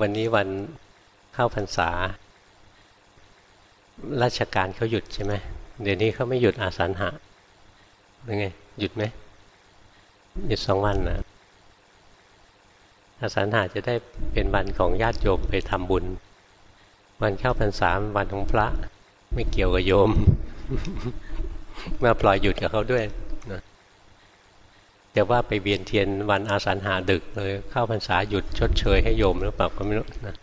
วันนี้วันเข้าพรรษา ราชการเขาหยุดใช่ไหมเดี๋ยวนี้เขาไม่หยุดอาสันหะยังไง หยุดไหมหยุดสองวันนะอาสันหะจะได้เป็นวันของญาติโยมไปทำบุญ วันเข้าพรรษาวันของพระ ไม่เกี่ยวกับโยม มาปล่อยหยุดกับเขาด้วย แต่ว่าไปเบียนเทียนวันอาสันหาดึกเลยเข้าพรรษาหยุดชดเชยให้โยมหรือเปล่าก็ไม่รู้นะ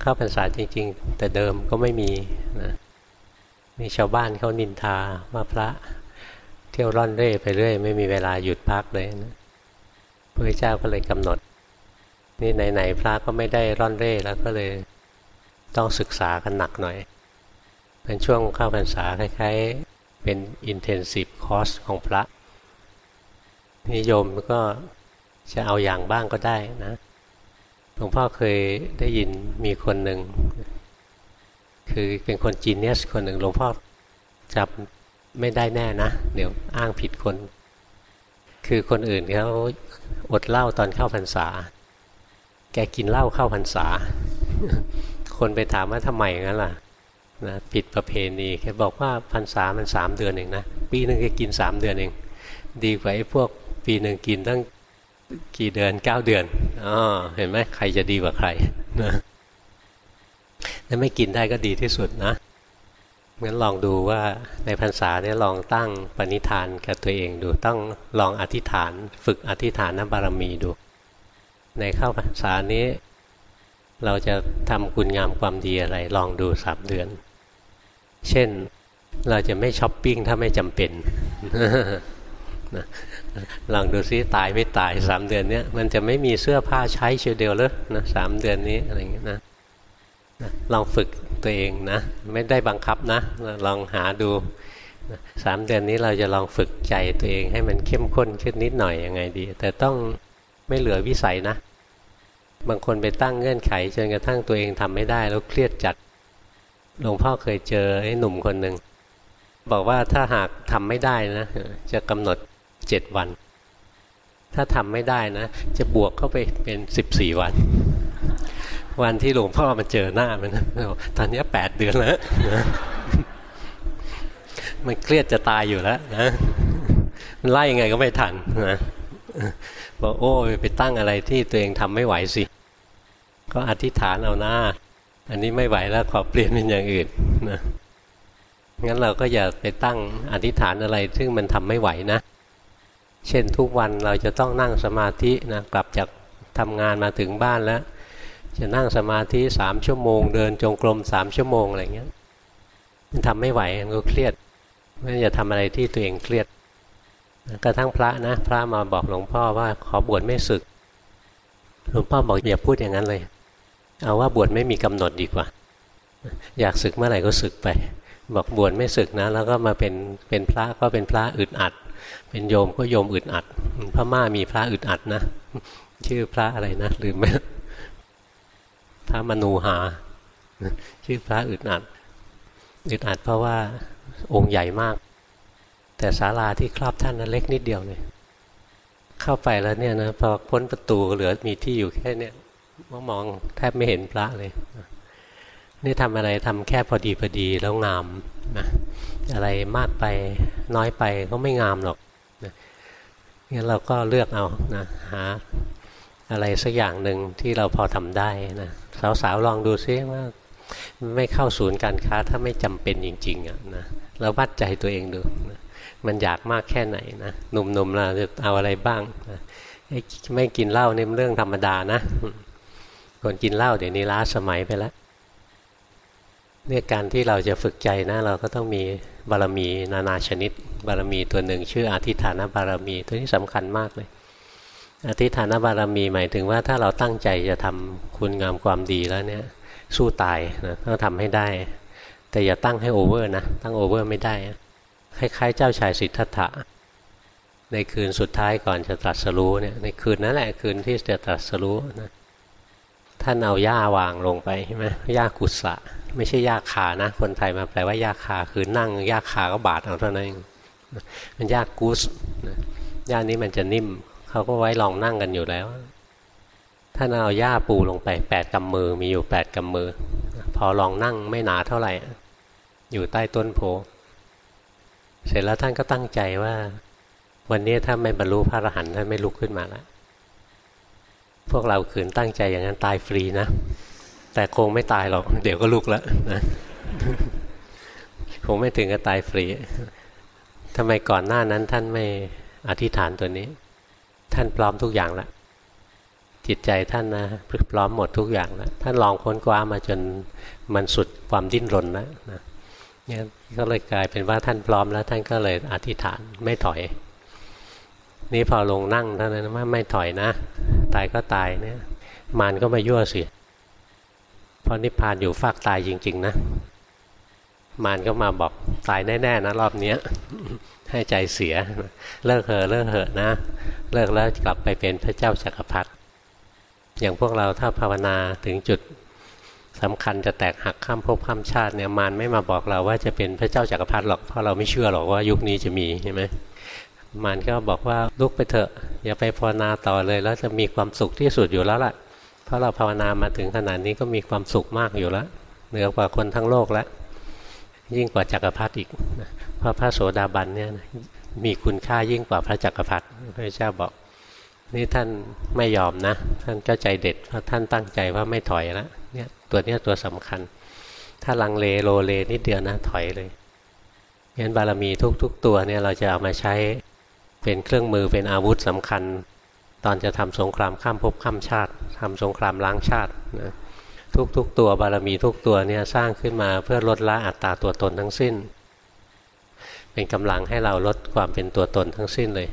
เข้าพรรษาจริง ๆ แต่เดิมก็ไม่มีนะมีชาวบ้านเขานินทาว่าพระเที่ยวร่อนเร่ไปเรื่อย ไม่มีเวลาหยุดพักเลยนะพระเจ้าก็เลยกำหนด นี่ไหนๆพระก็ไม่ได้ร่อนเร่แล้วก็เลยต้องศึกษากันหนักหน่อย เป็นช่วงเข้าพรรษาคล้ายๆ เป็น intensive course ของพระ นิยมก็จะเอาอย่างบ้างก็ได้นะหลวงพ่อเคยได้ยินมีคนหนึ่ง คือเป็นคนจีเนียสคนหนึ่งหลวงพ่อจับไม่ได้แน่นะ เดี๋ยวอ้างผิดคน คือคนอื่นเขาอดเหล้าตอนเข้าพรรษา แกกินเหล้าเข้าพรรษา คนไปถามว่าทำไมงั้นล่ะนะผิดประเพณีแกบอกว่าพรรษามันสามเดือนเองนะ ปีหนึ่งแกกินสามเดือนเอง ดีกว่าไอ้พวก ปีหนึ่งกินตั้งกี่เดือนเก้าเดือนอ๋อเห็นไหมใครจะดีกว่าใครนะถ้าไม่กินได้ก็ดีที่สุดนะงั้นลองดูว่าในพรรษาเนี่ยลองตั้งปณิธานกับตัวเองดูต้องลองอธิษฐาน ฝึกอธิษฐานนบารมีดู ในเข้าพรรษานี้ เราจะทำคุณงามความดีอะไร ลองดูสามเดือน เช่นเราจะไม่ช้อปปิ้งถ้าไม่จำเป็น ลองดูซิตายไม่ตายสามเดือนเนี้ยมันจะไม่มีเสื้อผ้าใช้เชียวเดียวเลยนะสามเดือนนี้อะไรเงี้ยนะลองฝึกตัวเองนะ ไม่ได้บังคับนะ ลองหาดูสามเดือนนี้เราจะลองฝึกใจตัวเองให้มันเข้มข้นขึ้นนิดหน่อยยังไงดี แต่ต้องไม่เหลือวิสัยนะ บางคนไปตั้งเงื่อนไขจนกระทั่งตัวเองทำไม่ได้แล้วเครียดจัดหลวงพ่อเคยเจอไอ้หนุ่มคนหนึ่งบอกว่าถ้าหากทำไม่ได้นะ จะกำหนด เจ็ดวัน ถ้าทำไม่ได้นะ จะบวกเข้าไปเป็นสิบสี่วัน วันที่หลวงพ่อมาเจอหน้ามันตอนนี้แปดเดือนแล้วมันเครียดจะตายอยู่แล้วนะมันไล่ยังไงก็ไม่ทันนะบอกโอ้ไปตั้งอะไรที่ตัวเองทำไม่ไหวสิ ก็อธิษฐานเอาหน้า อันนี้ไม่ไหวแล้วขอเปลี่ยนเป็นอย่างอื่นนะงั้นเราก็อย่าไปตั้งอธิษฐานอะไร ซึ่งมันทำไม่ไหวนะ เช่นทุกวันเราจะต้องนั่งสมาธินะกลับจากทำงานมาถึงบ้านแล้ว จะนั่งสมาธิสามชั่วโมง เดินจงกรมสามชั่วโมงอะไรเงี้ยมันทำไม่ไหวมันก็เครียดไม่อย่าทำอะไรที่ตัวเองเครียดกระทั่งพระนะ พระมาบอกหลวงพ่อว่าขอบวชไม่ศึก หลวงพ่อบอกอย่าพูดอย่างนั้นเลย เอาว่าบวชไม่มีกำหนดดีกว่า อยากศึกเมื่อไหร่ก็ศึกไป บอกบวชไม่ศึกนะ แล้วก็มาเป็นเป็นพระก็เป็นพระอึดอัด เป็นโยมก็โยมอึดอัดพระม่ามีพระอึดอัดนะ ชื่อพระอะไรนะลืมไหมพระมนูหา ชื่อพระอึดอัดอึดอัดเพราะว่าองค์ใหญ่มาก แต่ศาลาที่ครอบท่านนั้นเล็กนิดเดียวเลย เข้าไปแล้วเนี่ยนะพอพ้นประตูเหลือมีที่อยู่แค่เนี้ยมองแทบไม่เห็นพระเลยนี่ทำอะไรทำแค่พอดีพอดีแล้วงามนะอะไรมากไปน้อยไปก็ไม่งามหรอก งั้นเราก็เลือกเอานะหาอะไรสักอย่างหนึ่งที่เราพอทำได้นะสาวๆลองดูซิว่าไม่เข้าศูนย์การค้าถ้าไม่จำเป็นจริงๆอะนะเราวัดใจตัวเองดูนะมันอยากมากแค่ไหนนะหนุ่มๆเราจะเอาอะไรบ้างนะไม่กินเหล้านี่เรื่องธรรมดานะคนกินเหล้าเดี๋ยวนี้ล้าสมัยไปแล้วเนี่ยการที่เราจะฝึกใจนะ เราก็ต้องมีบารมีนานาชนิด บารมีตัวหนึ่งชื่ออธิฐานบารมีตัวนี้สำคัญมากเลยอธิษฐานบารมีหมายถึงว่าถ้าเราตั้งใจจะทำคุณงามความดีแล้วเนี่ยสู้ตายนะต้องทำให้ได้ แต่อย่าตั้งให้โอเวอร์นะตั้งโอเวอร์ไม่ได้ คล้ายๆ เจ้าชายสิทธัตถะในคืนสุดท้ายก่อนจะตรัสรู้เนี่ยในคืนนั้นแหละคืนที่จะตรัสรู้นะท่านเอาหญ้าวางลงไปใช่ไหมหญ้ากุศะไม่ใช่ยากขานะ คนไทยมาแปลว่ายาขาคือนั่งยากขาก็บาดเอาเท่านั้นเอง มันยากกุสยานี้มันจะนิ่ม เขาก็ไว้ลองนั่งกันอยู่แล้วท่านเอาหญ้าปูลงไปแปดกำมือมีอยู่แปดกำมือ พอลองนั่งไม่หนาเท่าไหร่ อยู่ใต้ต้นโพเสร็จแล้วท่านก็ตั้งใจว่า วันนี้ถ้าไม่บรรลุพระอรหันต์ท่านไม่ลุกขึ้นมาแล้วพวกเราขืนตั้งใจอย่างนั้นตายฟรีนะ แต่คงไม่ตายหรอก เดี๋ยวก็ลุกแล้วนะคงไม่ถึงกับตายฟรี ทำไมก่อนหน้านั้นท่านไม่อธิษฐานตัวนี้ ท่านพร้อมทุกอย่างแล้วจิตใจท่านนะพร้อมหมดทุกอย่างแล้วท่านลองค้นคว้ามาจนมันสุดความดิ้นรนแล้วนะเนี่ยก็เลยกลายเป็นว่าท่านพร้อมแล้ว ท่านก็เลยอธิษฐานไม่ถอย นี่พอลงนั่งเท่านั้นว่าไม่ถอยนะ ตายก็ตายเนี่ย มารก็มายั่วเสิเพราะนิพพานอยู่ฟากตายจริง ๆ นะ มารก็มาบอกตายแน่ๆนะรอบนี้ให้ใจเสีย เลิกเหอะเลิกเหอะนะ เลิกแล้วกลับไปเป็นพระเจ้าจักรพรรดิอย่างพวกเราถ้าภาวนาถึงจุดสำคัญจะแตกหักข้ามภพข้ามชาติเนี่ยมารไม่มาบอกเราว่าจะเป็นพระเจ้าจักรพรรดิหรอกเพราะเราไม่เชื่อหรอกว่ายุคนี้จะมีใช่ไหมมารก็บอกว่าลุกไปเถอะ อย่าไปภาวนาต่อเลยแล้วจะมีความสุขที่สุดอยู่แล้วล่ะ เพราะเราภาวนามาถึงขนาดนี้ก็มีความสุขมากอยู่แล้วเหนือกว่าคนทั้งโลกแล้ว ยิ่งกว่าจักรพรรดิอีกเพราะพระโสดาบันเนี่ยมีคุณค่ายิ่งกว่าพระจักรพรรดิพระเจ้าบอก นี่ท่านไม่ยอมนะ ท่านก็ใจเด็ดเพราะท่านตั้งใจว่าไม่ถอยแล้วเนี่ยตัวเนี้ตัวสำคัญ ถ้าลังเลโลเลนิดเดียวนะถอยเลยงั้นบารมีทุก ๆ ตัวเนี่ยเราจะเอามาใช้เป็นเครื่องมือเป็นอาวุธสำคัญ ตอนจะทำสงครามข้ามภพข้ามชาติทำสงครามล้างชาตินะ ทุกๆตัวบารมีทุกตัวเนี่ยสร้างขึ้นมาเพื่อลดละอัตตาตัวตนทั้งสิ้น เป็นกำลังให้เราลดความเป็นตัวตนทั้งสิ้นเลย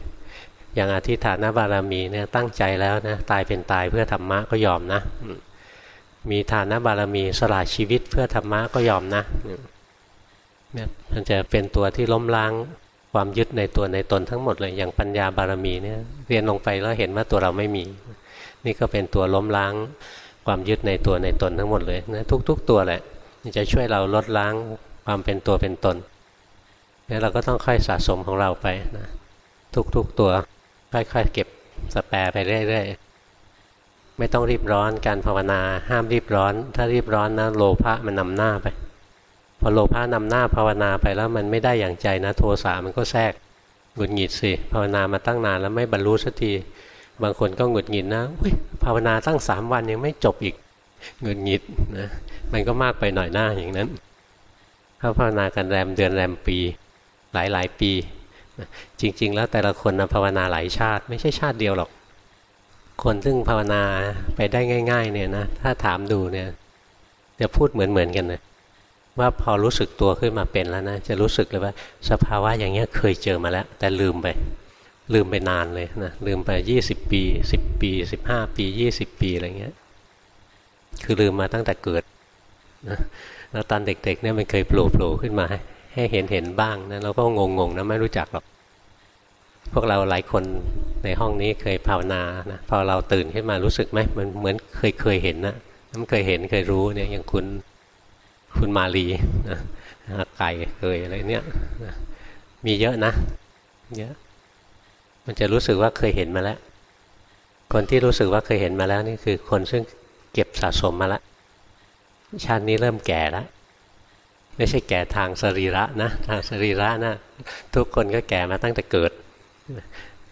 อย่างอธิฐานบารมีเนี่ยตั้งใจแล้วนะตายเป็นตายเพื่อธรรมะก็ยอมนะ มีฐานบารมีสละชีวิตเพื่อธรรมะก็ยอมนะเนี่ยมันจะเป็นตัวที่ล้มล้างความยึดในตัวในตนทั้งหมดเลยอย่างปัญญาบารมีเนี่ยเรียนลงไปแล้วเห็นว่าตัวเราไม่มี นี่ก็เป็นตัวล้มล้าง ความยึดในตัวในตนทั้งหมดเลยนะทุก ๆ ตัวแหละจะช่วยเราลดล้างความเป็นตัวเป็นตนนี่เราก็ต้องค่อยสะสมของเราไปนะทุก ๆ ตัวค่อยๆเก็บสแปรไปเรื่อยๆไม่ต้องรีบร้อนการภาวนาห้ามรีบร้อน ถ้ารีบร้อนนะโลภะมันนำหน้าไปพอโลภะนำหน้าภาวนาไปแล้วมันไม่ได้อย่างใจนะ โทสะมันก็แทรกหงุดหงิดสิภาวนามาตั้งนานแล้วไม่บรรลุสักที บางคนก็หงุดหงิดนะภาวนาตั้งสามวันยังไม่จบอีกหงุดหงิดนะมันก็มากไปหน่อยหน้าอย่างนั้นเขาภาวนากันแรมเดือนแรมปีหลายหลายปีจริง ๆ แล้วแต่ละคนนะภาวนาหลายชาติ ไม่ใช่ชาติเดียวหรอก คนซึ่งภาวนาไปได้ง่าย ๆ เนี่ยนะถ้าถามดูเนี่ยจะพูดเหมือนๆกันเลยว่าพอรู้สึกตัวขึ้นมาเป็นแล้วนะจะรู้สึกเลยว่า สภาวะอย่างเงี้ยเคยเจอมาแล้ว แต่ลืมไป ลืมไปนานเลยนะลืมไปยี่สิบปีสิบปีสิบห้าปียี่สิบปีอะไรเงี้ยคือลืมมาตั้งแต่เกิดนะแล้วตอนเด็กๆเนี่ยมันเคยโผล่โผล่ขึ้นมาให้เห็นเห็นบ้างนะเราก็งงๆนะไม่รู้จักหรอกพวกเราหลายคนในห้องนี้เคยภาวนานะพอเราตื่นขึ้นมารู้สึกไหมมันเหมือนเคยเคยเห็นนะมันเคยเห็นเคยรู้เนี่ยอย่างคุณคุณมาลีนะไก่เคยอะไรเนี่ยมีเยอะนะเยอะ มันจะรู้สึกว่าเคยเห็นมาแล้ว คนที่รู้สึกว่าเคยเห็นมาแล้วนี่คือคนซึ่งเก็บสะสมมาแล้วชาตินี้เริ่มแก่แล้วไม่ใช่แก่ทางสรีระนะ ทางสรีระนะทุกคนก็แก่มาตั้งแต่เกิด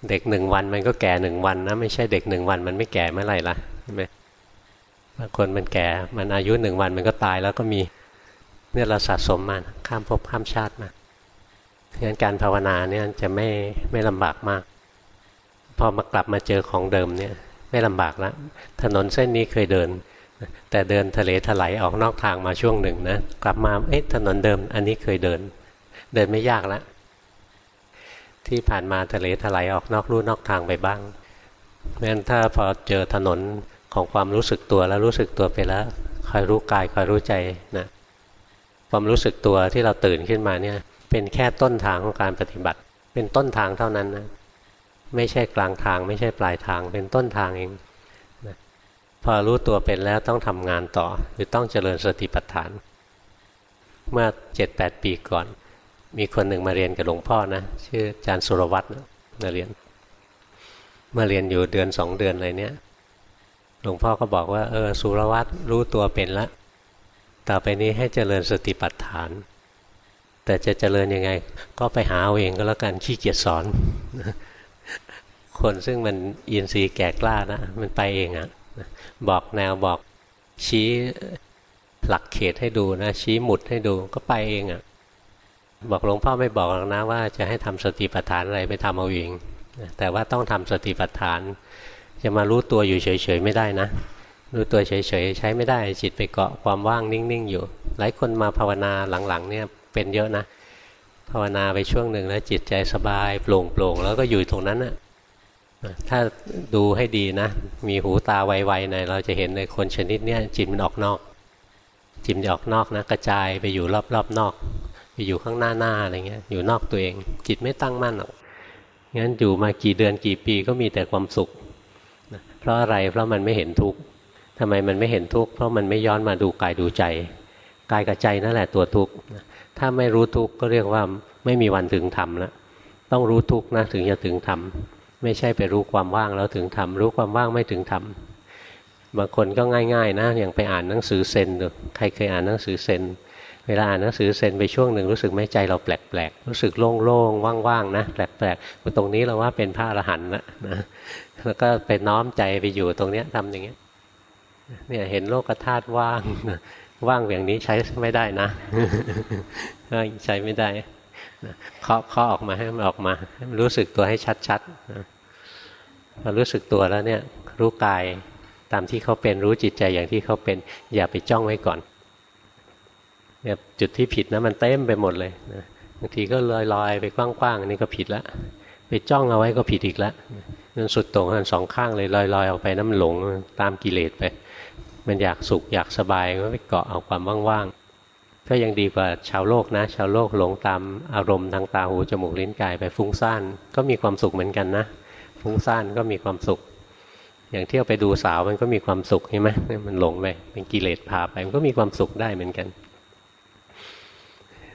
เด็กหนึ่งวันมันก็แก่หนึ่งวันนะไม่ใช่เด็กหนึ่งวันมันไม่แก่เมื่อไหร่ล่ะใช่ไหมบางคนมันแก่มันอายุหนึ่งวันมันก็ตายแล้วก็มีเนี่ยเราสะสมมาข้ามภพข้ามชาติมาเพราะฉะนั้นการภาวนาเนี่ยจะไม่ไม่ลำบากมาก พอมากลับมาเจอของเดิมเนี่ยไม่ลำบากแล้วถนนเส้นนี้เคยเดิน แต่เดินทะเลถลายออกนอกทางมาช่วงหนึ่งนะกลับมาเอ๊ะถนนเดิม อันนี้เคยเดิน เดินไม่ยากแล้วที่ผ่านมาทะเลถลายออกนอกลู่นอกทางไปบ้างเพราะฉะนั้นถ้าพอเจอถนนของความรู้สึกตัวแล้วรู้สึกตัวไปแล้วคอยรู้กายคอยรู้ใจนะความรู้สึกตัวที่เราตื่นขึ้นมาเนี่ยเป็นแค่ต้นทางของการปฏิบัติ เป็นต้นทางเท่านั้นนะ ไม่ใช่กลางทาง ไม่ใช่ปลายทางเป็นต้นทางเองนะพอรู้ตัวเป็นแล้วต้องทำงานต่อคือต้องเจริญสติปัฏฐาน เมื่อเจ็ดแปดปีก่อน มีคนหนึ่งมาเรียนกับหลวงพ่อนะชื่ออาจารย์สุรวัตรมาเรียน มาเรียนอยู่เดือนสองเดือนอะไรเนี้ยหลวงพ่อก็บอกว่าเออสุรวัตรรู้ตัวเป็นแล้วต่อไปนี้ให้เจริญสติปัฏฐาน แต่จะเจริญยังไง ก็ไปหาเอาเองก็แล้วกันขี้เกียจสอน คนซึ่งมันอินทรีย์แก่กล้านะ มันไปเองอะบอกแนวบอกชี้หลักเขตให้ดูนะ ชี้หมุดให้ดูก็ไปเองอะ่ะ บอกหลวงพ่อไม่บอกหรอกนะว่าจะให้ทำสติปัฏฐานอะไรไปทำเอาเองแต่ว่าต้องทำสติปัฏฐาน จะมารู้ตัวอยู่เฉยๆไม่ได้นะรู้ตัวเฉยๆใช้ไม่ได้จิตไปเกาะความว่างนิ่ง ๆ อยู่ หลายคนมาภาวนาหลังๆ เนี่ยเป็นเยอะนะ ภาวนาไปช่วงหนึ่งแล้วจิตใจสบายโปร่งโปร่งแล้วก็อยู่ตรงนั้นนะ ถ้าดูให้ดีนะ มีหูตาไวๆหน่อยเราจะเห็นในคนชนิดเนี้ยจิตมันออกนอก จิตมันออกนอกนะกระจายไปอยู่รอบๆนอก ไปอยู่ข้างหน้าหน้าอะไรเงี้ย อยู่นอกตัวเอง จิตไม่ตั้งมั่นหรอกงั้นอยู่มากี่เดือนกี่ปีก็มีแต่ความสุขเพราะอะไรเพราะมันไม่เห็นทุกข์ทำไมมันไม่เห็นทุกข์เพราะมันไม่ย้อนมาดูกายดูใจกายกับใจนั่นแหละตัวทุกข์ถ้าไม่รู้ทุกข์ก็เรียกว่าไม่มีวันถึงธรรมแล้วต้องรู้ทุกข์นะถึงจะถึงธรรม ไม่ใช่ไปรู้ความว่างแล้วถึงทำรู้ความว่างไม่ถึงทำบางคนก็ง่าย ๆ นะอย่างไปอ่านหนังสือเซนดูใครเคยอ่านหนังสือเซนเวลาอ่านหนังสือเซนไปช่วงหนึ่งรู้สึกไม่ใจเราแปลกๆรู้สึกโล่งๆว่างๆนะแปลกๆตรงนี้เราว่าเป็นพระอรหันต์นะแล้วก็ไปน้อมใจไปอยู่ตรงเนี้ยทำอย่างเงี้ยเนี่ยเห็นโลกธาตุว่างว่างอย่างนี้ใช้ไม่ได้นะใช้ไม่ได้ เคาะเคาะออกมาให้มันออกมาให้มันรู้สึกตัวให้ชัดๆพอรู้สึกตัวแล้วเนี่ยรู้กายตามที่เขาเป็นรู้จิตใจอย่างที่เขาเป็นอย่าไปจ้องไว้ก่อนเนี่ยจุดที่ผิดนะมันเต็มไปหมดเลยนะบางทีก็ลอยลอยไปกว้างๆอันนี้ก็ผิดละไปจ้องเอาไว้ก็ผิดอีกล้วมันสุดตรงกันสองข้างเลยลอยลอยออกไปน้ำหลงตามกิเลสไป มันอยากสุขอยากสบายก็ไปเกาะเอาความว่างๆ ก็ยังดีกว่าชาวโลกนะ ชาวโลกหลงตามอารมณ์ทางตาหูจมูกลิ้นกายไปฟุ้งซ่านก็มีความสุขเหมือนกันนะฟุ้งซ่านก็มีความสุข อย่างเที่ยวไปดูสาวมันก็มีความสุขใช่ไหมมันหลงไปเป็นกิเลสพาไปมันก็มีความสุขได้เหมือนกัน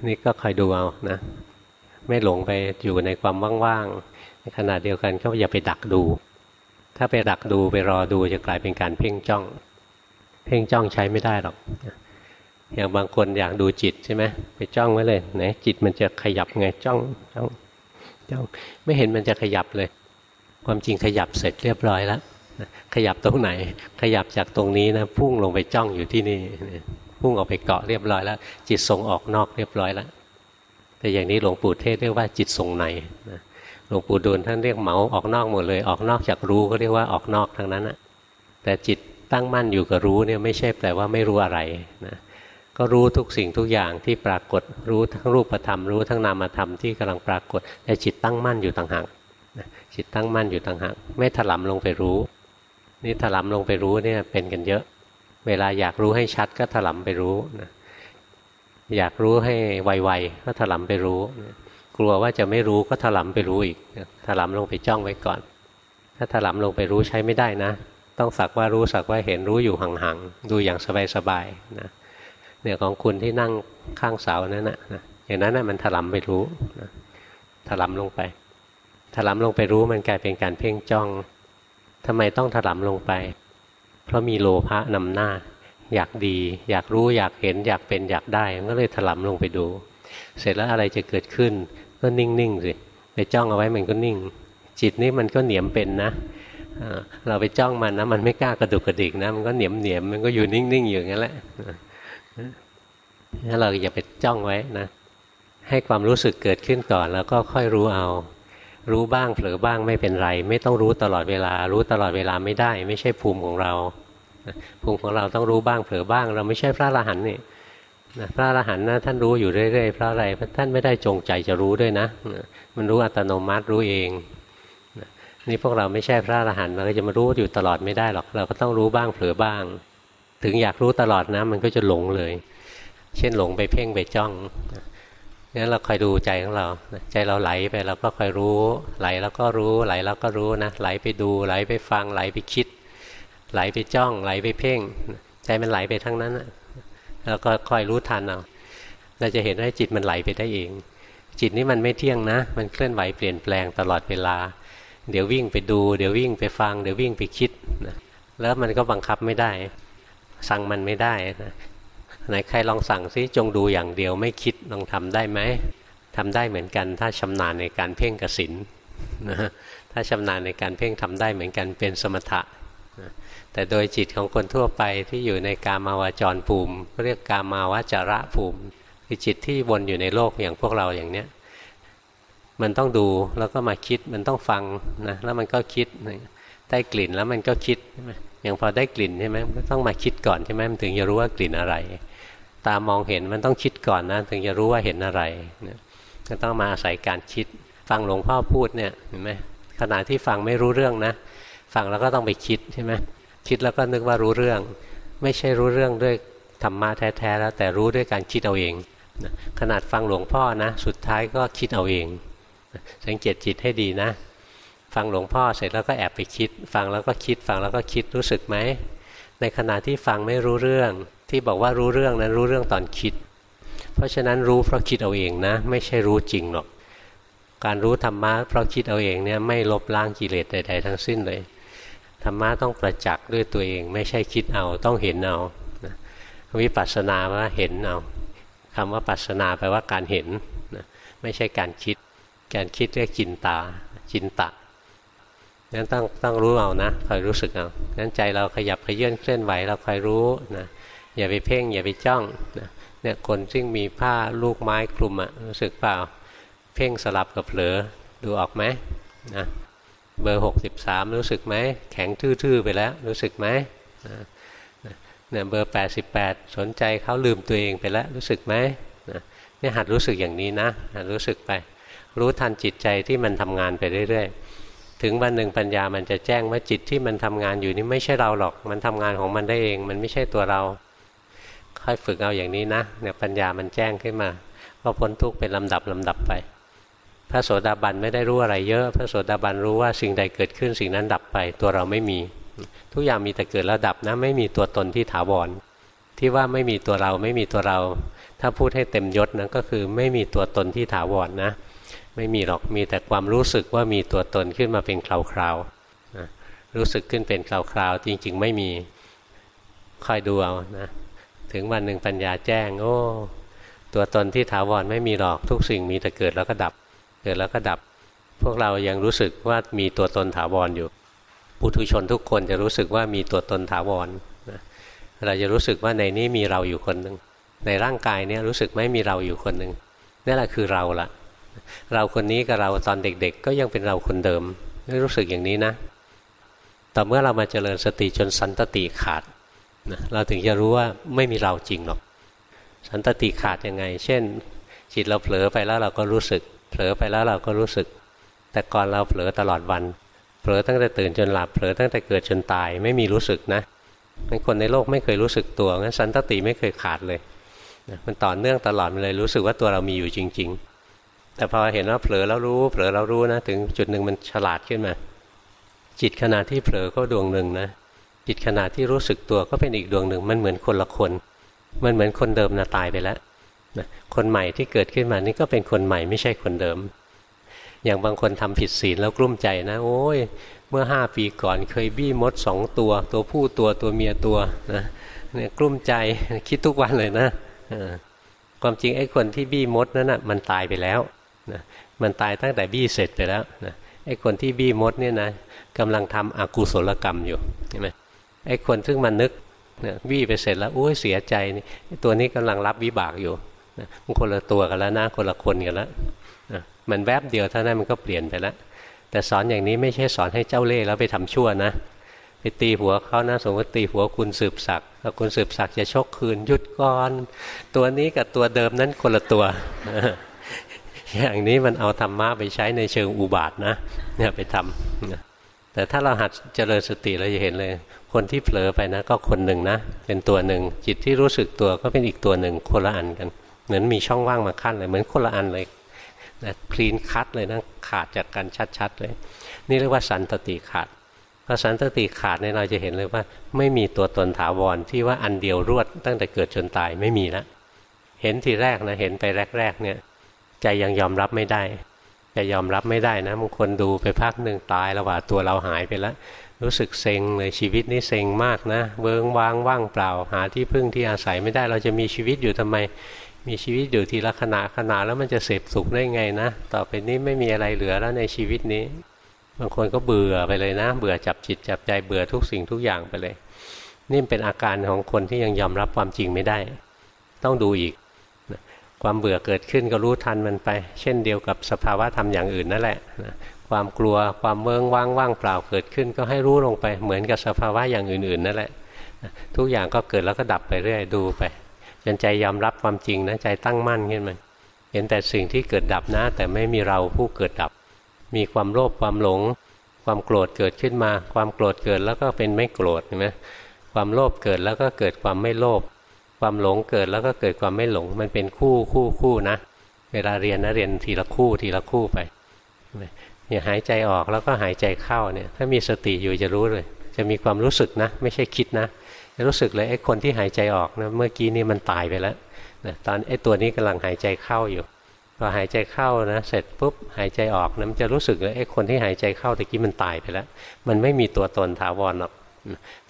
นี่ก็คอยดูเอานะ ไม่หลงไปอยู่ในความว่างๆในขณะเดียวกันก็อย่าไปดักดู ถ้าไปดักดูไปรอดูจะกลายเป็นการเพ่งจ้อง เพ่งจ้องใช้ไม่ได้หรอก อย่างบางคนอยากดูจิตใช่ไหมไปจ้องไว้เลยไหนจิตมันจะขยับไงจ้องจ้องจ้อง ไม่เห็นมันจะขยับเลย ความจริงขยับเสร็จเรียบร้อยแล้วขยับตรงไหน ขยับจากตรงนี้นะพุ่งลงไปจ้องอยู่ที่นี่พุ่งออกไปเกาะเรียบร้อยแล้ว จิตส่งออกนอกเรียบร้อยแล้วแต่อย่างนี้หลวงปู่เทศเรียกว่าจิตส่งในหลวงปู่ดูลท่านเรียกเหมาออกนอกหมดเลย ออกนอกจากรู้ก็เรียกว่าออกนอกทั้งนั้นนะแต่จิตตั้งมั่นอยู่กับรู้เนี่ยไม่ใช่แปลว่าไม่รู้อะไรนะ ก็รู้ทุกสิ่งทุกอย่างที่ปรากฏรู้ทั้งรูปธรรม รู้ทั้งนามธรรมที่กำลังปรากฏแต่จิตตั้งมั่นอยู่ต่างหากจิตตั้งมั่นอยู่ต่างหากไม่ถลำลงไปรู้ นี่ถลำลงไปรู้เนี่ยเป็นกันเยอะ เวลาอยากรู้ให้ชัดก็ถลำไปรู้นะอยากรู้ให้ไวๆก็ถลำไปรู้ กลัวว่าจะไม่รู้ก็ถลำไปรู้อีกถลำลงไปจ้องไว้ก่อน ถ้าถลำลงไปรู้ใช้ไม่ได้นะ ต้องสักว่ารู้สักว่าเห็นรู้อยู่ห่างๆดูอย่างสบายๆนะ เนี่ยของคุณที่นั่งข้างเสานั่นนะอย่างนั้นนะมันถลำไปรู้นะถลำลงไป ถลำลงไปรู้มันกลายเป็นการเพ่งจ้องทำไมต้องถลำลงไป เพราะมีโลภะนำหน้า อยากดี อยากรู้อยากเห็นอยากเป็นอยากได้ก็เลยถลำลงไปดู เสร็จแล้วอะไรจะเกิดขึ้น ก็นิ่งๆสิไปจ้องเอาไว้มันก็นิ่ง จิตนี้มันก็เหนียมเป็นนะเราไปจ้องมันนะมันไม่กล้ากระดุกกระดิกนะมันก็เหนียมเหนียมมันก็อยู่นิ่งๆอยู่อย่างนั้นแหละ ถ้าเราอย่าไปจ้องไว้นะ ให้ความรู้สึกเกิดขึ้นก่อนแล้วก็ค่อยรู้เอา รู้บ้างเผลอบ้างไม่เป็นไร ไม่ต้องรู้ตลอดเวลา รู้ตลอดเวลาไม่ได้ ไม่ใช่ภูมิของเราภูมิของเราต้องรู้บ้างเผลอบ้าง เราไม่ใช่พระอรหันต์นี่นะพระอรหันต์นะท่านรู้อยู่เรื่อยๆเพราะอะไรท่านไม่ได้จงใจจะรู้ด้วยนะมันรู้อัตโนมัติรู้เองนี่พวกเราไม่ใช่พระอรหันต์เราก็จะมารู้อยู่ตลอดไม่ได้หรอก เราก็ต้องรู้บ้างเผลอบ้าง ถึงอยากรู้ตลอดนะ มันก็จะหลงเลย เช่นหลงไปเพ่งไปจ้องงั้นเราคอยดูใจของเรา ใจเราไหลไปเราก็คอยรู้ ไหลแล้วก็รู้ ไหลแล้วก็รู้นะ ไหลไปดู ไหลไปฟัง ไหลไปคิด ไหลไปจ้อง ไหลไปเพ่ง ใจมันไหลไปทั้งนั้นแล้วก็คอยรู้ทันเอา เราจะเห็นว่าจิตมันไหลไปได้เอง จิตนี้มันไม่เที่ยงนะ มันเคลื่อนไหวเปลี่ยนแปลงตลอดเวลา เดี๋ยววิ่งไปดู เดี๋ยววิ่งไปฟัง เดี๋ยววิ่งไปคิดนะแล้วมันก็บังคับไม่ได้ สั่งมันไม่ได้นะไหนใครลองสั่งซิจงดูอย่างเดียวไม่คิดลองทำได้ไหมทำได้เหมือนกัน ถ้าชำนาญในการเพ่งกสินนะถ้าชำนาญในการเพ่งทำได้เหมือนกันเป็นสมถะนะแต่โดยจิตของคนทั่วไปที่อยู่ในกามาวาจรภูมิ เรียกกามาวาจระภูมิคือจิตที่วนอยู่ในโลกอย่างพวกเราอย่างเนี้ยมันต้องดูแล้วก็มาคิดมันต้องฟังนะแล้วมันก็คิดได้กลิ่นแล้วมันก็คิดใช่ไหม อย่างพอได้กลิ่นใช่ไหมก็ต้องมาคิดก่อนใช่ไหมมันถึงจะรู้ว่ากลิ่นอะไร ตามองเห็นมันต้องคิดก่อนนะถึงจะรู้ว่าเห็นอะไรนะก็ต้องมาอาศัยการคิด ฟังหลวงพ่อพูดเนี่ยเห็นไหมขณะที่ฟังไม่รู้เรื่องนะ ฟังแล้วก็ต้องไปคิดใช่ไหมคิดแล้วก็นึกว่ารู้เรื่อง ไม่ใช่รู้เรื่องด้วยธรรมะแท้ๆแล้วแต่รู้ด้วยการคิดเอาเองขนาดฟังหลวงพ่อนะ สุดท้ายก็คิดเอาเอง สังเกตจิตให้ดีนะ ฟังหลวงพ่อเสร็จแล้วก็แอบไปคิด ฟังแล้วก็คิดฟังแล้วก็คิดรู้สึกไหมในขณะที่ฟังไม่รู้เรื่อง ที่บอกว่ารู้เรื่องนั้นรู้เรื่องตอนคิด เพราะฉะนั้นรู้เพราะคิดเอาเองนะ ไม่ใช่รู้จริงหรอกการรู้ธรรมะเพราะคิดเอาเองเนี่ยไม่ลบล้างกิเลสใด ๆ ทั้งสิ้นเลยธรรมะต้องประจักษ์ด้วยตัวเอง ไม่ใช่คิดเอาต้องเห็นเอาวิปัสสนาว่าเห็นเอาคำว่าปัสนาแปลว่าการเห็นไม่ใช่การคิด การคิดเรียกจินตาจินตะ นั้นต้องต้องรู้เอานะคอยรู้สึกเอานั้นใจเราขยับขยื่นเคลื่อนไหวเราคอยรู้นะอย่าไปเพ่ง อย่าไปจ้องนะเนี่ยคนซึ่งมีผ้าลูกไม้คลุมอะรู้สึกเปล่า เพ่งสลับกับเผลอดูออกไหมนะเบอร์หกสิบสามรู้สึกไหมแข็งทื่อๆไปแล้ว รู้สึกไหมนะเนี่ยเบอร์แปดสิบแปดสนใจเขาลืมตัวเองไปแล้วรู้สึกไหมเนี่ยหัดรู้สึกอย่างนี้นะหัดรู้สึกไป รู้ทันจิตใจที่มันทำงานไปเรื่อย ๆ ถึงวันหนึ่งปัญญามันจะแจ้งว่าจิตที่มันทำงานอยู่นี่ไม่ใช่เราหรอก มันทำงานของมันได้เอง มันไม่ใช่ตัวเรา ค่อยฝึกเอาอย่างนี้นะเนี่ยปัญญามันแจ้งขึ้นมาก็พ้นทุกข์เป็นลำดับลำดับไป พระโสดาบันไม่ได้รู้อะไรเยอะ พระโสดาบันรู้ว่าสิ่งใดเกิดขึ้นสิ่งนั้นดับไป ตัวเราไม่มี ทุกอย่างมีแต่เกิดแล้วดับนะ ไม่มีตัวตนที่ถาวร ที่ว่าไม่มีตัวเราไม่มีตัวเรา ถ้าพูดให้เต็มยศนะก็คือไม่มีตัวตนที่ถาวรนะ ไม่มีหรอกมีแต่ความรู้สึกว่ามีตัวตนขึ้นมาเป็นคราวๆนะรู้สึกขึ้นเป็นคราวๆจริง ๆ ไม่มีคอยดูเอานะถึงวันหนึ่งปัญญาแจ้ง โอ้ ตัวตนที่ถาวรไม่มีหรอกทุกสิ่งมีแต่เกิดแล้วก็ดับ เกิดแล้วก็ดับ พวกเรายังรู้สึกว่ามีตัวตนถาวรออยู่ปุถุชนทุกคนจะรู้สึกว่ามีตัวตนถาวรนะเราจะรู้สึกว่าในนี้มีเราอยู่คนหนึ่งในร่างกายนี้รู้สึกไม่มีเราอยู่คนหนึ่งนี่แหละคือเราละ เราคนนี้กับเราตอนเด็ก ๆ ก็ยังเป็นเราคนเดิมไม่รู้สึกอย่างนี้นะต่อเมื่อเรามาเจริญสติจนสันตติขาดนะเราถึงจะรู้ว่าไม่มีเราจริงหรอก สันตติขาดยังไง เช่น จิตเราเผลอไปแล้วเราก็รู้สึก เผลอไปแล้วเราก็รู้สึก แต่ก่อนเราเผลอตลอดวัน เผลอตั้งแต่ตื่นจนหลับ เผลอตั้งแต่เกิดจนตาย ไม่มีรู้สึกนะเป็นคนในโลกไม่เคยรู้สึกตัวงั้นสันตติไม่เคยขาดเลยนะมันต่อเนื่องตลอดเลยรู้สึกว่าตัวเรามีอยู่จริง ๆ แต่พอเห็นว่าเผลอแล้วรู้ เผลอแล้วรู้นะ ถึงจุดหนึ่งมันฉลาดขึ้นมา จิตขณะที่เผลอก็ดวงหนึ่งนะ จิตขณะที่รู้สึกตัวก็เป็นอีกดวงหนึ่ง มันเหมือนคนละคน มันเหมือนคนเดิมนะตายไปแล้วนะคนใหม่ที่เกิดขึ้นมานี่ก็เป็นคนใหม่ไม่ใช่คนเดิม อย่างบางคนทำผิดศีลแล้วกลุ้มใจนะ โอ้ย เมื่อห้าปีก่อนเคยบี้มดสองตัว ตัวผู้ตัวตัวเมียตัวนะเนี่ยกลุ้มใจคิดทุกวันเลยนะความจริงไอ้คนที่บี้มดนั้นนะ่ะมันตายไปแล้ว นะมันตายตั้งแต่บี้เสร็จไปแล้วนะไอ้คนที่บี้มดเนี่ยนะกำลังทำอกุศลกรรมอยู่ใช่ไหมไอ้คนซึ่งมันนึกนะบี้ไปเสร็จแล้วโอ้ยเสียใจนี่ตัวนี้กำลังรับวิบากอยู่นะมันคนละตัวกันแล้วนะคนละคนกันแล้วมันแวบเดียวเท่านั้นมันก็เปลี่ยนไปแล้วแต่สอนอย่างนี้ไม่ใช่สอนให้เจ้าเล่ห์แล้วไปทำชั่วนะไปตีหัวเขานะสมมติตีหัวคุณสืบศักดิ์แล้วคุณสืบศักดิ์จะชกคืนหยุดก่อน ตัวนี้กับตัวเดิมนั้นคนละตัว อย่างนี้มันเอาธรรมะไปใช้ในเชิงอุบาทนะ เนี่ยไปทำแต่ถ้าเราหัดเจริญสติเราจะเห็นเลย คนที่เผลอไปนะ ก็คนหนึ่งนะ เป็นตัวหนึ่ง จิตที่รู้สึกตัวก็เป็นอีกตัวหนึ่งคนละอันกัน เหมือนมีช่องว่างมาขั้นเลย เหมือนคนละอันเลยนะคลีนคัดเลยนะขาดจากกันชัดๆเลย นี่เรียกว่าสันตติขาดพอสันตติขาดเนี่ยเราจะเห็นเลยว่า ไม่มีตัวตนถาวรที่ว่าอันเดียวรวดตั้งแต่เกิดจนตายไม่มีแล้วเห็นทีแรกนะเห็นไปแรกๆเนี่ย ใจยังยอมรับไม่ได้จะยอมรับไม่ได้นะบางคนดูไปพักหนึ่งตายแล้วว่าตัวเราหายไปแล้ว รู้สึกเซ็งเลยชีวิตนี้เซ็งมากนะเวิงว้างว่างเปล่าหาที่พึ่งที่อาศัยไม่ได้ เราจะมีชีวิตอยู่ทำไม มีชีวิตอยู่ทีละขณะขณะแล้วมันจะเสพสุขได้ไงนะ ต่อไปนี้ไม่มีอะไรเหลือแล้วในชีวิตนี้ บางคนก็เบื่อไปเลยนะ เบื่อจับจิตจับใจเบื่อทุกสิ่งทุกอย่างไปเลย นี่เป็นอาการของคนที่ยังยอมรับความจริงไม่ได้ ต้องดูอีก ความเบื่อเกิดขึ้นก็รู้ทันมันไป เช่นเดียวกับสภาวะธรรมอย่างอื่นนั่นแหละความกลัวความเมืองว่างว่างเปล่าเกิดขึ้น ก็ให้รู้ลงไปเหมือนกับสภาวะอย่างอื่นๆนั่นแหละทุกอย่างก็เกิดแล้วก็ดับไปเรื่อยดูไปจนใจยอมรับความจริงนะใจตั้งมั่นขึ้นมาเห็นแต่สิ่งที่เกิดดับนะ แต่ไม่มีเราผู้เกิดดับ มีความโลภความหลง ความโกรธเกิดขึ้นมา ความโกรธเกิดแล้วก็เป็นไม่โกรธเห็นไหมความโลภเกิดแล้วก็เกิดความไม่โลภ ความหลงเกิดแล้วก็เกิดความไม่หลง มันเป็นคู่คู่คู่นะ เวลาเรียนนะเรียนทีละคู่ทีละคู่ไปอย่าหายใจออกแล้วก็หายใจเข้าเนี่ยถ้ามีสติอยู่จะรู้เลย จะมีความรู้สึกนะ ไม่ใช่คิดนะจะรู้สึกเลยไอ้คนที่หายใจออกนะเมื่อกี้นี่มันตายไปแล้วนะตอนไอ้ตัวนี้กำลังหายใจเข้าอยู่พอหายใจเข้านะเสร็จปุ๊บหายใจออกนะมันจะรู้สึกเลยไอ้คนที่หายใจเข้าตะกี้มันตายไปแล้ว มันไม่มีตัวตนถาวรหรอก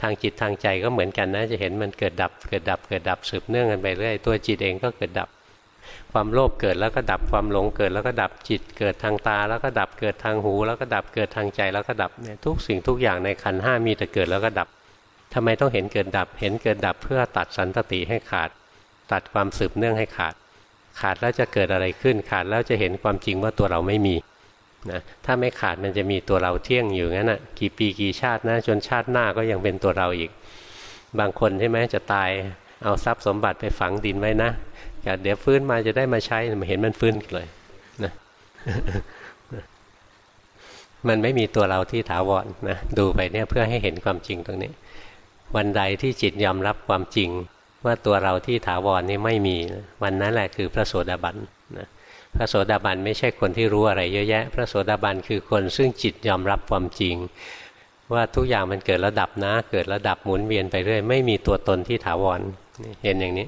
ทางจิตทางใจก็เหมือนกันนะ จะเห็นมันเกิดดับ เกิดดับ เกิดดับสืบเนื่องกันไปเรื่อย ตัวจิตเองก็เกิดดับ ความโลภเกิดแล้วก็ดับ ความหลงเกิดแล้วก็ดับ จิตเกิดทางตา แล้วก็ดับ เกิดทางหู แล้วก็ดับ เกิดทางใจแล้วก็ดับเนี่ยทุกสิ่งทุกอย่างในขันห้ามีแต่เกิดแล้วก็ดับทำไมต้องเห็นเกิดดับ เห็นเกิดดับเพื่อตัดสันตติให้ขาด ตัดความสืบเนื่องให้ขาด ขาดแล้วจะเกิดอะไรขึ้น ขาดแล้วจะเห็นความจริงว่าตัวเราไม่มี นะถ้าไม่ขาดมันจะมีตัวเราเที่ยงอยู่งั้นอะกี่ปีกี่ชาตินะจนชาติหน้าก็ยังเป็นตัวเราอีก บางคนใช่ไหมจะตายเอาทรัพย์สมบัติไปฝังดินไว้นะเดี๋ยวฟื้นมาจะได้มาใช้มาเห็นมันฟื้นเลยนะมันไม่มีตัวเราที่ถาวรนะดูไปเนี่ยเพื่อให้เห็นความจริงตรงนี้ วันใดที่จิตยอมรับความจริง ว่าตัวเราที่ถาวรนี่ไม่มี วันนั้นแหละคือพระโสดาบันนะ พระโสดาบันไม่ใช่คนที่รู้อะไรเยอะแยะ พระโสดาบันคือคนซึ่งจิตยอมรับความจริง ว่าทุกอย่างมันเกิดระดับนะ เกิดระดับหมุนเวียนไปเรื่อย ไม่มีตัวตนที่ถาวรเห็นอย่างนี้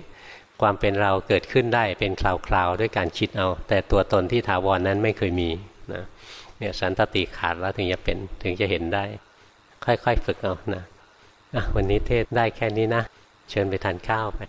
ความเป็นเราเกิดขึ้นได้เป็นคราวๆด้วยการคิดเอา แต่ตัวตนที่ถาวรนั้นไม่เคยมีนะเนี่ยสันตติขาดแล้วถึงจะเป็นถึงจะเห็นได้ ค่อยๆฝึกเอานะะวันนี้เทศได้แค่นี้นะ เชิญไปทานข้าวไป